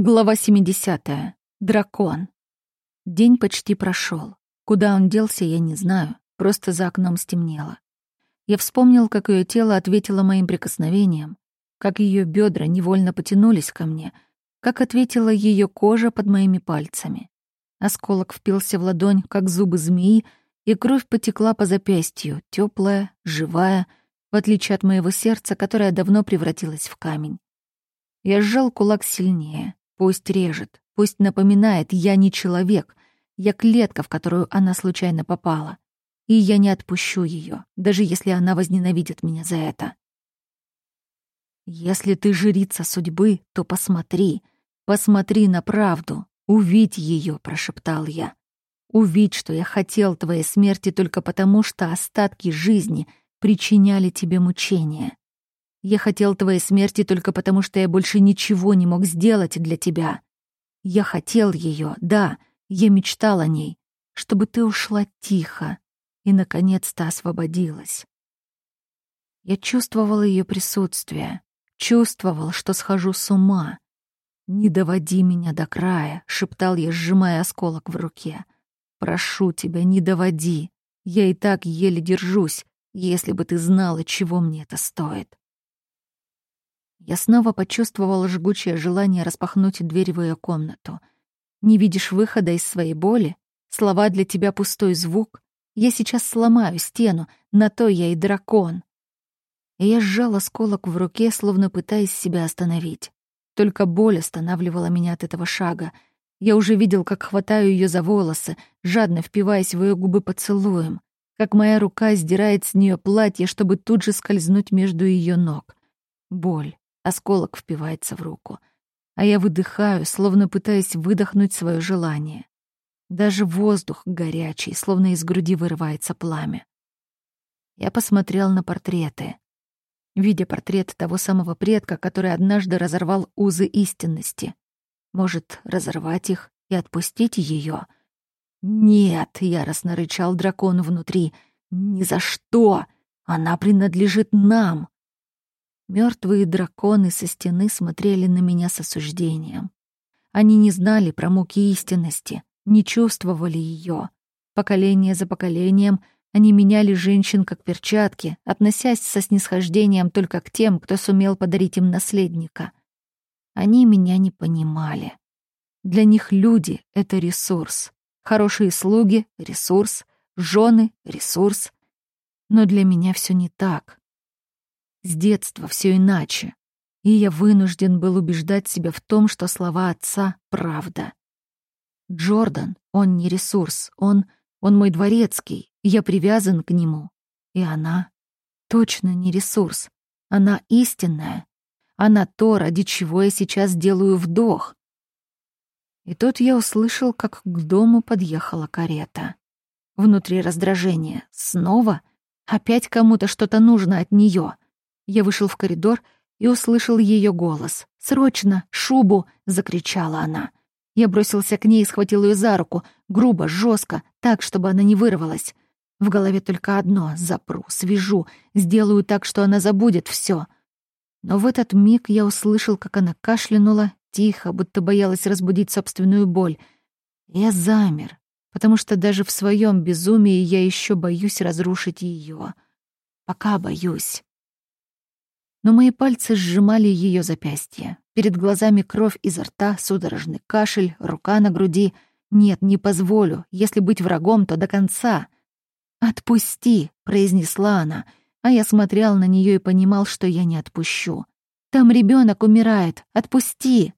Глава 70. Дракон. День почти прошел. Куда он делся, я не знаю. Просто за окном стемнело. Я вспомнил, как ее тело ответило моим прикосновениям, как ее бедра невольно потянулись ко мне, как ответила ее кожа под моими пальцами. Осколок впился в ладонь, как зубы змеи, и кровь потекла по запястью, теплая, живая, в отличие от моего сердца, которое давно превратилось в камень. Я сжал кулак сильнее. Пусть режет, пусть напоминает, я не человек, я клетка, в которую она случайно попала. И я не отпущу ее, даже если она возненавидит меня за это. Если ты жрица судьбы, то посмотри, посмотри на правду, увидь ее, прошептал я. Увидь, что я хотел твоей смерти только потому, что остатки жизни причиняли тебе мучения. Я хотел твоей смерти только потому, что я больше ничего не мог сделать для тебя. Я хотел ее, да, я мечтал о ней, чтобы ты ушла тихо и, наконец-то, освободилась. Я чувствовал ее присутствие, чувствовал, что схожу с ума. «Не доводи меня до края», — шептал я, сжимая осколок в руке. «Прошу тебя, не доводи. Я и так еле держусь, если бы ты знала, чего мне это стоит». Я снова почувствовала жгучее желание распахнуть дверь в ее комнату. Не видишь выхода из своей боли? Слова для тебя пустой звук? Я сейчас сломаю стену, на то я и дракон. И я сжала осколок в руке, словно пытаясь себя остановить. Только боль останавливала меня от этого шага. Я уже видел, как хватаю ее за волосы, жадно впиваясь в ее губы поцелуем, как моя рука сдирает с нее платье, чтобы тут же скользнуть между ее ног. Боль. Осколок впивается в руку. А я выдыхаю, словно пытаясь выдохнуть свое желание. Даже воздух горячий, словно из груди вырывается пламя. Я посмотрел на портреты. Видя портрет того самого предка, который однажды разорвал узы истинности. Может, разорвать их и отпустить ее? «Нет!» — яростно рычал дракон внутри. «Ни за что! Она принадлежит нам!» Мертвые драконы со стены смотрели на меня с осуждением. Они не знали про муки истинности, не чувствовали ее. Поколение за поколением они меняли женщин как перчатки, относясь со снисхождением только к тем, кто сумел подарить им наследника. Они меня не понимали. Для них люди — это ресурс. Хорошие слуги — ресурс, жены — ресурс. Но для меня все не так. С детства все иначе. И я вынужден был убеждать себя в том, что слова отца — правда. Джордан, он не ресурс, он, он мой дворецкий, я привязан к нему. И она точно не ресурс. Она истинная. Она то, ради чего я сейчас делаю вдох. И тут я услышал, как к дому подъехала карета. Внутри раздражение. Снова? Опять кому-то что-то нужно от нее. Я вышел в коридор и услышал ее голос. «Срочно! Шубу!» — закричала она. Я бросился к ней и схватил ее за руку, грубо, жестко, так, чтобы она не вырвалась. В голове только одно — запру, свяжу, сделаю так, что она забудет все. Но в этот миг я услышал, как она кашлянула, тихо, будто боялась разбудить собственную боль. Я замер, потому что даже в своем безумии я еще боюсь разрушить ее. Пока боюсь но мои пальцы сжимали ее запястье. Перед глазами кровь изо рта, судорожный кашель, рука на груди. «Нет, не позволю. Если быть врагом, то до конца». «Отпусти», — произнесла она, а я смотрел на нее и понимал, что я не отпущу. «Там ребенок умирает. Отпусти!»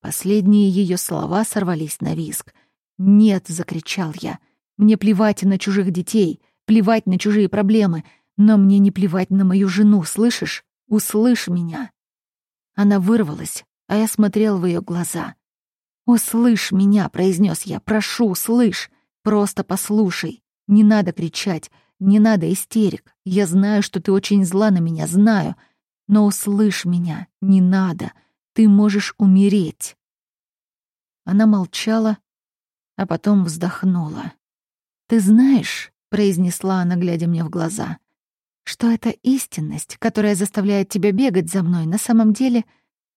Последние ее слова сорвались на виск. «Нет!» — закричал я. «Мне плевать на чужих детей, плевать на чужие проблемы. Но мне не плевать на мою жену, слышишь? Услышь меня. Она вырвалась, а я смотрел в ее глаза. «Услышь меня», — произнес я, — «прошу, слышь, просто послушай. Не надо кричать, не надо истерик. Я знаю, что ты очень зла на меня, знаю. Но услышь меня, не надо. Ты можешь умереть». Она молчала, а потом вздохнула. «Ты знаешь», — произнесла она, глядя мне в глаза, что эта истинность, которая заставляет тебя бегать за мной, на самом деле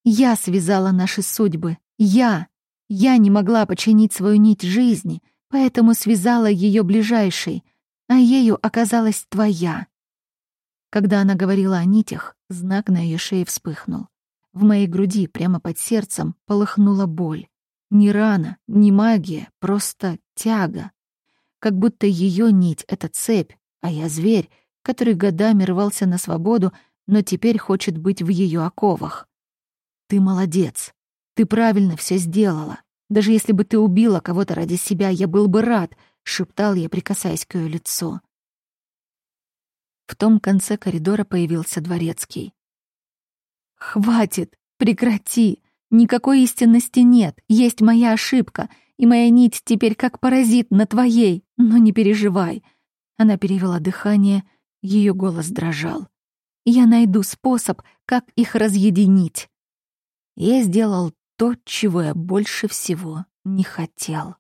Я связала наши судьбы. Я. Я не могла починить свою нить жизни, поэтому связала ее ближайшей, а ею оказалась твоя. Когда она говорила о нитях, знак на ее шее вспыхнул. В моей груди, прямо под сердцем, полыхнула боль. Не рана, не магия, просто тяга. Как будто ее нить — это цепь, а я зверь, который годами рвался на свободу, но теперь хочет быть в ее оковах. Ты молодец. Ты правильно все сделала. Даже если бы ты убила кого-то ради себя, я был бы рад, — шептал я, прикасаясь к ее лицу. В том конце коридора появился дворецкий. «Хватит! Прекрати! Никакой истинности нет, есть моя ошибка, и моя нить теперь как паразит на твоей, но не переживай». Она перевела дыхание, ее голос дрожал. «Я найду способ, как их разъединить». Я сделал то, чего я больше всего не хотел.